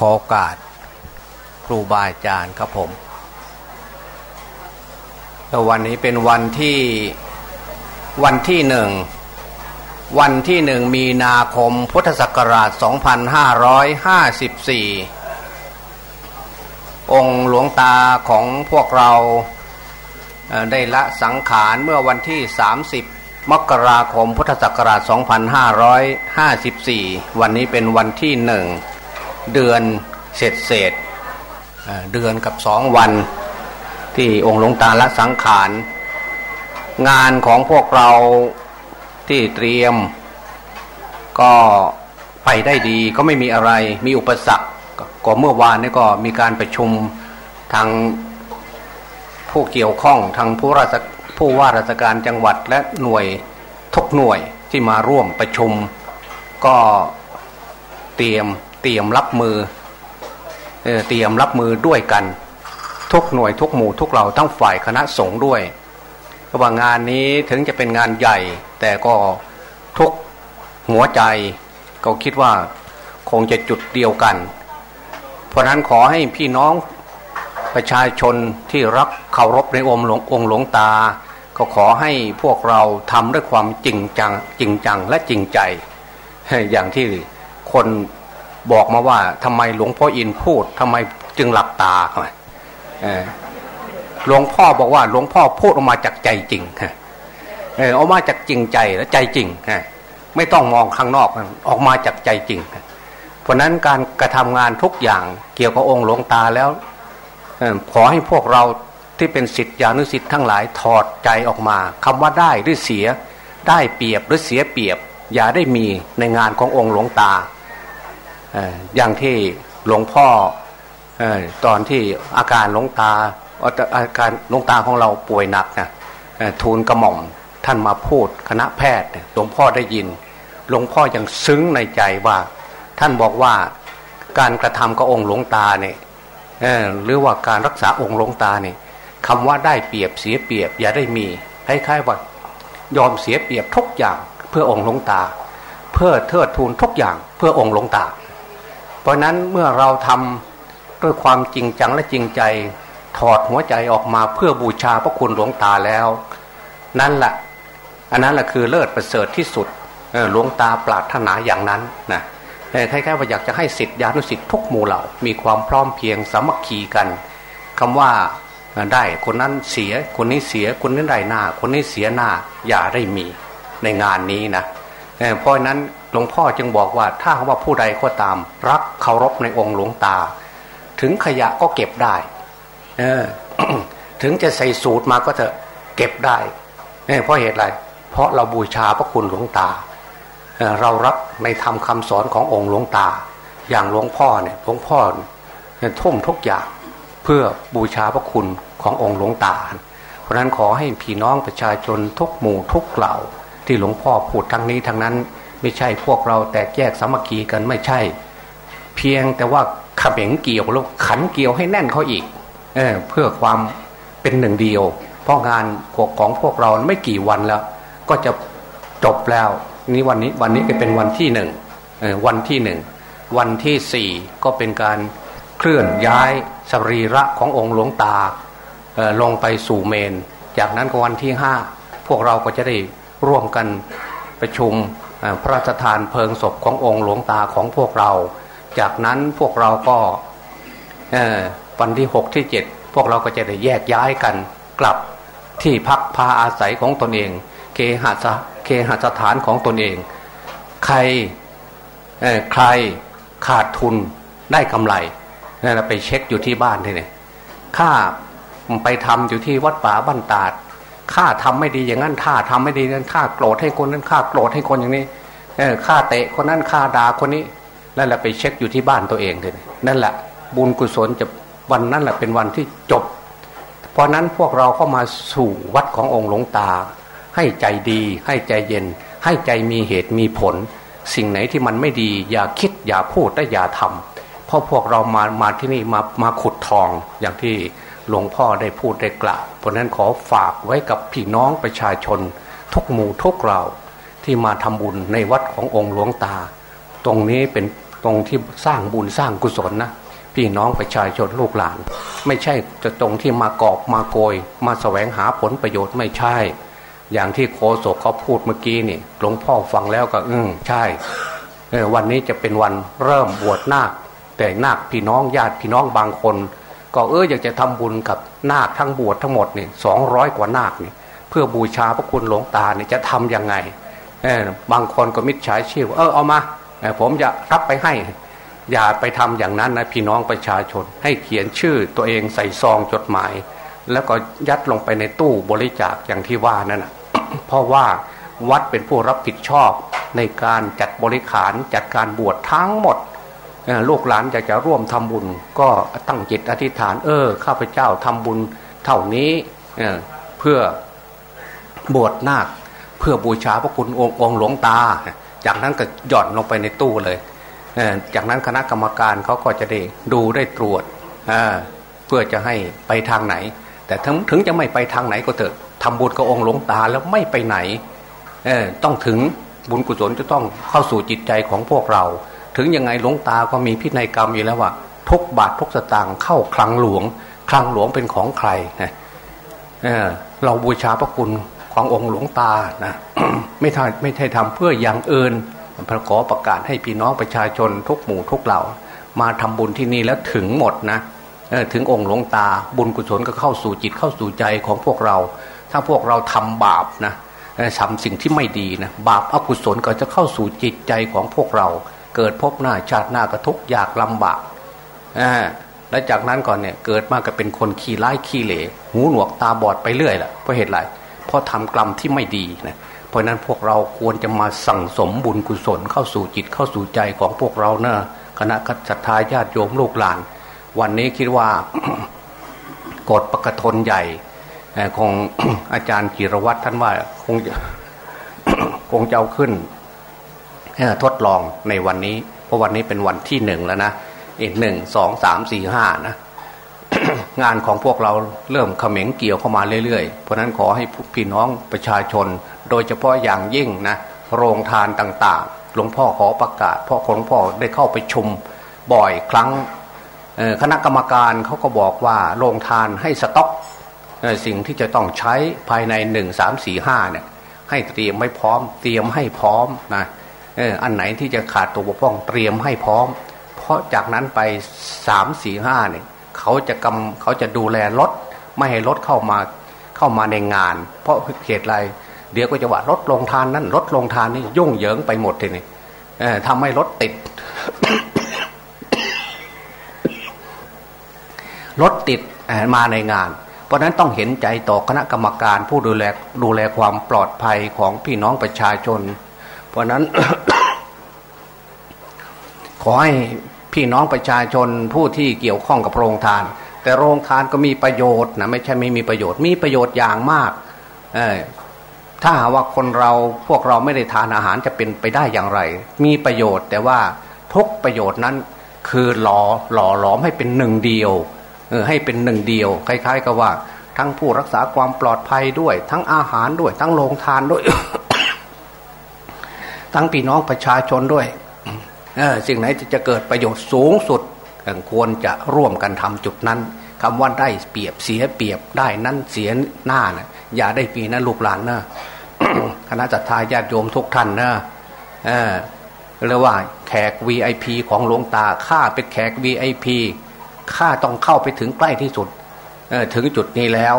ขอโอกาสครูบาอาจารย์ครับผมแล้ววันนี้เป็นวันที่วันที่หนึ่ง วันที่หนึ่งมีนาคมพุทธศักราช 2554 องค์หลวงตาของพวกเราได้ละสังขารเมื่อวันที่ 30 มกราคมพุทธศักราช 2554 วันนี้เป็นวันที่หนึ่ง เดือนเศษเศษเดือนกับสองวัน ที่องค์หลวงตาละสังขาร งานของพวกเราที่เตรียม ก็ไปได้ดีก็ไม่มีอะไรมีอุปสรรคก็เมื่อวานนี้ก็มีการประชุมทางผู้เกี่ยวข้องทางผู้ราชผู้ว่าราชการจังหวัดและหน่วยทุกหน่วยที่มาร่วมประชุม ก็เตรียม เตรียมรับมือเเตรียมรับมือด้วยกัน ทุกหน่วยทุกหมู่ทุกเราทั้งฝ่ายคณะสงฆ์ด้วยเพราะว่างานนี้ถึงจะเป็นงานใหญ่ แต่ก็ทุกหัวใจก็คิดว่าคงจะจุดเดียวกัน เพราะนั้นขอให้พี่น้องประชาชนที่รักเคารพในองค์หลวงองค์หลวงตา ก็ขอให้พวกเราทำด้วยความจริงจังจริงจังและจริงใจ อย่างที่คน บอกมาว่าทำไมหลวงพ่ออินพูดทำไมจึงหลับตาหลวงพ่อบอกว่าหลวงพ่อพูดออกมาจากใจจริงเออออกมาจากจริงใจและใจจริงไม่ต้องมองข้างนอกออกมาจากใจจริง เพราะนั้นการกระทำงานทุกอย่างเกี่ยวกับองค์หลวงตาแล้วขอให้พวกเราที่เป็นสิทธิานุสิทธิ์ทั้งหลายถอดใจออกมาคำว่าได้หรือเสีย ได้เปรียบหรือเสียเปรียบ อย่าได้มีในงานขององค์หลวงตา อย่างที่หลวงพ่อตอนที่อาการหลวงตาอาการหลวงตาของเราป่วยหนักนะทูลกระหม่อมท่านมาพูดคณะแพทย์หลวงพ่อได้ยิน หลวงพ่อยังซึ้งในใจว่า ท่านบอกว่าการกระทำกับองค์หลวงตาเนี่ยหรือว่าการรักษาองค์หลวงตาเนี่ยคำว่าได้เปรียบเสียเปรียบอย่าได้มีคล้ายๆว่ายอมเสียเปรียบทุกอย่างเพื่อองค์หลวงตา เพื่อเทิดทูนทุกอย่างเพื่อองค์หลวงตา เพราะนั้นเมื่อเราทำด้วยความจริงจังและจริงใจ ถอดหัวใจออกมาเพื่อบูชาพระคุณหลวงตาแล้ว นั่นแหละอันนั้นแหละคือเลิศประเสริฐที่สุดหลวงตาปรารถนาอย่างนั้นนะคล้ายๆว่าอยากจะให้สิทธิานุสิทธิทุกหมู่เหล่ามีความพร้อมเพียงสามัคคีกันคำว่าได้คนนั้นเสียคนนี้เสียคนนี้ได้หน้า คนนี้เสียหน้าอย่าได้มีในงานนี้นะเพราะนั้น หลวงพ่อจึงบอกว่าถ้าว่าผู้ใดก็ตาม รักเคารพในองค์หลวงตา ถึงขยะก็เก็บได้ถึงจะใส่สูตรมาก็จะเก็บได้เพราะเหตุอะไร เพราะเราบูชาพระคุณหลวงตาเรารับในธรรมคาสอนขององค์หลวงตา อย่างหลวงพ่อเนี่ยหลวงพ่อเทุ่มทุกอย่างเพื่อบูชาพระคุณขององค์หลวงตา เพราะนั้นขอให้พี่น้องประชาชนทุกหมู่ทุกเหล่าที่หลวงพ่อพูดทั้งนี้ทั้งนั้น ไม่ใช่พวกเราแตกแยกสามัคคีกันไม่ใช่ เพียงแต่ว่าขบเงเกี่ยวแล้วขันเกี่ยวให้แน่นเขาอีกเอเพื่อความเป็นหนึ่งเดียว เพราะงานของพวกเราไม่กี่วันแล้ว ก็จะจบแล้วนี่วันนี้วันนี้ก็เป็นวันที่หนึ่งวันที่หนึ่งวันที่สี่ก็เป็นการเคลื่อนย้ายสรีระขององค์หลวงตาลงไปสู่เมน จากนั้นก็วันที่ห้าพวกเราก็จะได้ร่วมกันประชุม พระราชทานเพลิงศพขององค์หลวงตาของพวกเรา จากนั้นพวกเราก็วันที่หกที่เจ็ดพวกเราก็จะได้แยกย้ายกันกลับที่พักพาอาศัยของตนเอง เคหะเคหสถานของตนเอง ใครใครขาดทุนได้กำไรนั่นเราไปเช็คอยู่ที่บ้านทีนี่ข้าไปทำอยู่ที่วัดป่าบ้านตาด ข้าทำไม่ดีอย่างนั้นข้าทำไม่ดีนั้นข้าโกรธให้คนนั้นข้าโกรธให้คนอย่างนี้เออข้าเตะคนนั้นข้าด่าคนนี้นั่นแหละไปเช็คอยู่ที่บ้านตัวเองเลยนั่นแหละบุญกุศลจะวันนั้นแหละเป็นวันที่จบ เพราะนั้นพวกเราเข้ามาสู่วัดขององค์หลวงตา ให้ใจดี ให้ใจเย็น ให้ใจมีเหตุมีผล สิ่งไหนที่มันไม่ดี อย่าคิดอย่าพูดและอย่าทำเพราะพวกเรามามาที่นี่มามาขุดทองอย่างที่ หลวงพ่อได้พูดได้กล่าว เพราะนั้นขอฝากไว้กับพี่น้องประชาชน ทุกหมู่ทุกเราที่มาทำบุญในวัดขององค์หลวงตา ตรงนี้เป็นตรงที่สร้างบุญสร้างกุศลนะพี่น้องประชาชนลูกหลาน ไม่ใช่จะตรงที่มากอบมาโกย มาแสวงหาผลประโยชน์ไม่ใช่ อย่างที่โคศกเขาพูดเมื่อกี้นี่หลวงพ่อฟังแล้วก็อืมใช่วันนี้จะเป็นวันเริ่มบวชนาค แต่นาคพี่น้องญาติพี่น้องบางคน ก็เอออยากจะทำบุญกับนาคทั้งบวชทั้งหมดนี่สองร้อยกว่านาคนี่เพื่อบูชาพระคุณหลวงตาเนี่ยจะทํำยังไงเออบางคนก็มิจฉาชีพเออเอามาผมจะรับไปให้ อย่าไปทำอย่างนั้นนะพี่น้องประชาชน ให้เขียนชื่อตัวเองใส่ซองจดหมาย แล้วก็ยัดลงไปในตู้บริจาคอย่างที่ว่านั่นนะเพราะว่าวัดเป็นผู้รับผิดชอบในการจัดบริขารจัดการบวชทั้งหมด ลูกหลานอยากจะร่วมทำบุญ ก็ตั้งจิตอธิษฐาน เออข้าพเจ้าทำบุญเท่านี้เพื่อบวชนาคเพื่อบูชาพระคุณองค์หลวงตา จากนั้นก็หย่อนลงไปในตู้เลยจากนั้นคณะกรรมการเขาก็จะได้ดูได้ตรวจเพื่อจะให้ไปทางไหน แต่ถึงจะไม่ไปทางไหนก็เถอะทำบุญกับองค์หลวงตาแล้วไม่ไปไหนต้องถึงบุญกุศลจะต้องเข้าสู่จิตใจของพวกเรา ถึงยังไงหลวงตาก็มีพินัยกรรมอยู่แล้วว่าทุกบาททุกสตางค์เข้าคลังหลวง คลังหลวงเป็นของใครเเราบูชาพระคุณขององค์หลวงตานะไม่ใช่ไม่ใช่ทำเพื่ออย่างอื่นพระขอประกาศให้พี่น้องประชาชนทุกหมู่ทุกเหล่า มาทำบุญที่นี่แล้วถึงหมดนะถึงองค์หลวงตาบุญกุศลก็เข้าสู่จิตเข้าสู่ใจของพวกเรา ถ้าพวกเราทำบาปนะทำสิ่งที่ไม่ดีนะบาปอกุศลก็จะเข้าสู่จิตใจของพวกเรา เกิดพบหน้าชาติหน้าก็ทุกอยากลำบากและจากนั้นก่อนเนี่ยเกิดมาก็เป็นคนขี้ร้ายขี้เหล่หูหนวกตาบอดไปเรื่อยแหละเพราะเหตุไรเพราะทำกรรมที่ไม่ดีนะเพราะนั้นพวกเราควรจะมาสั่งสมบุญกุศลเข้าสู่จิตเข้าสู่ใจของพวกเราเนะคณะศรัทธาญาติโยมลูกหลาน วันนี้คิดว่ากฎประกทนใหญ่ของอาจารย์กิรวัตรท่านว่าคงจะคงจะเอาขึ้น ทดลองในวันนี้ เพราะวันนี้เป็นวันที่หนึ่งแล้วนะอีกหนึ่งสองสามสี่ห้านะงานของพวกเราเริ่มเขม็งเกี่ยวเข้ามาเรื่อยๆ เพราะนั้นขอให้พี่น้องประชาชน โดยเฉพาะอย่างยิ่งนะโรงทานต่างๆ หลวงพ่อขอประกาศเพราะหลวงพ่อได้เข้าไปชุมบ่อยครั้งคณะกรรมการเขาก็บอกว่าโรงทานให้สต็อกสิ่งที่จะต้องใช้ภายในหนึ่งสามสี่ห้าเนี่ยให้เตรียมไม่พร้อม เตรียมให้พร้อมนะ อันไหนที่จะขาดตัวบกพร่องเตรียมให้พร้อม เพราะจากนั้นไปสามสี่ห้าเนี่ยเขาจะกำเขาจะดูแลรถไม่ให้รถเข้ามาเข้ามาในงาน เพราะเหตุไรเดี๋ยวก็จะว่ารถลงทานนั่นรถลงทานนี่ยุ่งเหยิงไปหมดทีนี้ทำให้รถติดรถติดมาในงาน เพราะนั้นต้องเห็นใจต่อคณะกรรมการผู้ดูแลดูแลความปลอดภัยของพี่น้องประชาชน เพราะนั้น ขอให้พี่น้องประชาชนผู้ที่เกี่ยวข้องกับโรงทาน แต่โรงทานก็มีประโยชน์นะไม่ใช่ไม่มีประโยชน์มีประโยชน์อย่างมากถ้าหาว่าคนเราพวกเราไม่ได้ทานอาหารจะเป็นไปได้อย่างไร มีประโยชน์แต่ว่าทุกประโยชน์นั้นคือหล่อหล่อหลอมให้เป็นหนึ่งเดียวเออให้เป็นหนึ่งเดียว คล้าย ๆ กับว่า ทั้งผู้รักษาความปลอดภัยด้วย ทั้งอาหารด้วย ทั้งโรงทานด้วย ทั้งพี่น้องประชาชนด้วย สิ่งไหนที่จะเกิดประโยชน์สูงสุดควรจะร่วมกันทำจุดนั้นคำว่าได้เปรียบเสียเปรียบได้นั้นเสียหน้านะอย่าได้ปีนะลูกหลานนะคณะจัตตาญาติโยมทุกท่านนะเออเรียกว่าแขก VIP ของหลวงตาข้าเป็นแขก VIP ข้าต้องเข้าไปถึงใกล้ที่สุดถึงจุดนี้แล้ว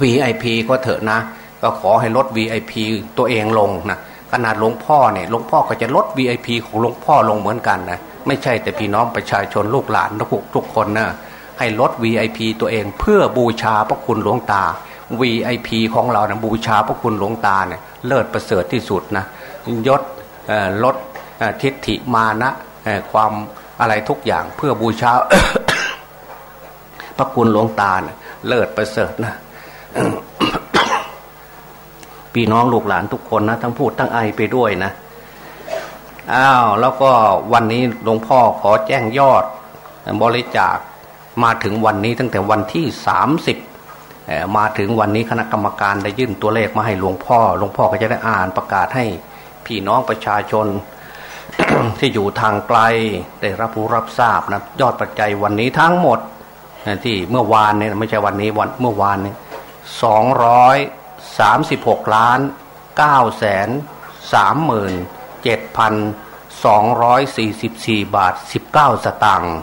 VIP ก็เถอะนะ ก็ขอให้ลด VIP ตัวเองลงนะ ขนาดหลวงพ่อเนี่ยหลวงพ่อก็จะลด VIP ของหลวงพ่อลงเหมือนกันนะไม่ใช่แต่พี่น้องประชาชนลูกหลานทุกทุกคนนะให้ลด VIP ตัวเองเพื่อบูชาพระคุณหลวงตา VIP ของเรานะบูชาพระคุณหลวงตาเนี่ยเลิศประเสริฐที่สุดนะยศลดทิฏฐิมานะความอะไรทุกอย่างเพื่อบูชาพระคุณหลวงตาเนี่ยเลิศประเสริฐนะ พี่น้องลูกหลานทุกคนนะ ทั้งพูดทั้งไอไปด้วยนะอ้าวแล้วก็วันนี้หลวงพ่อขอแจ้งยอดบริจาคมาถึงวันนี้ตั้งแต่วันที่สามสิบมาถึงวันนี้คณะกรรมการได้ยื่นตัวเลขมาให้หลวงพ่อ หลวงพ่อก็จะได้อ่านประกาศให้พี่น้องประชาชน ที่อยู่ทางไกลได้รับรู้รับทราบนะยอดปัจจัยวันนี้ทั้งหมดที่เมื่อวานเนี่ยไม่ใช่วันนี้วันเมื่อวานเนี่ยสองร้อย สามสิบหกล้านเก้าแสนสามหมื่นเจ็ดพันสองร้อยสี่สิบสี่บาทสิบเก้าสตางค์